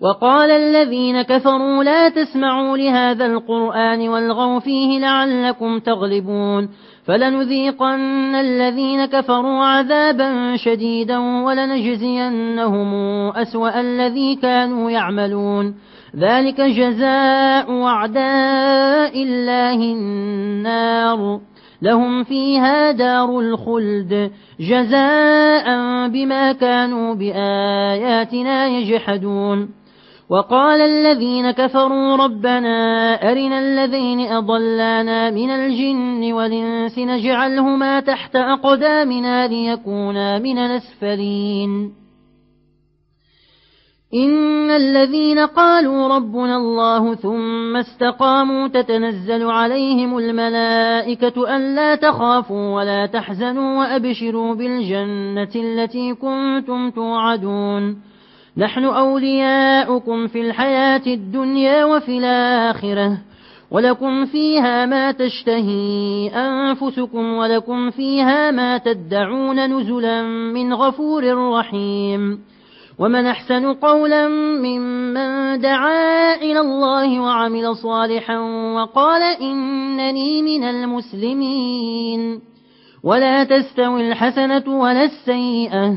وقال الذين كفروا لا تسمعوا لهذا القرآن والغوا فيه لعلكم تغلبون فلنذيقن الذين كفروا عذابا شديدا ولنجزينهم أسوأ الذي كانوا يعملون. ذلك جزاء وعداء الله النار. لهم فيها دار الخلد. جزاء بما كانوا بآياتنا يجحدون. وقال الذين كفروا ربنا أرنا الذين أضلانا من الجن والإنس نجعلهما تحت أقدامنا ليكونا من الأسفلين. إن الذين قالوا ربنا الله ثم استقاموا تتنزل عليهم الملائكة ألا تخافوا ولا تحزنوا وأبشروا بالجنة التي كنتم توعدون. نحن أولياؤكم في الحياة الدنيا وفي الآخرة. ولكم فيها ما تشتهي أنفسكم ولكم فيها ما تدعون نزلا من غفور رحيم. ومن أحسن قولا ممن دعا إلى الله وعمل صالحا وقال إنني من المسلمين. ولا تستوي الحسنة ولا السيئة.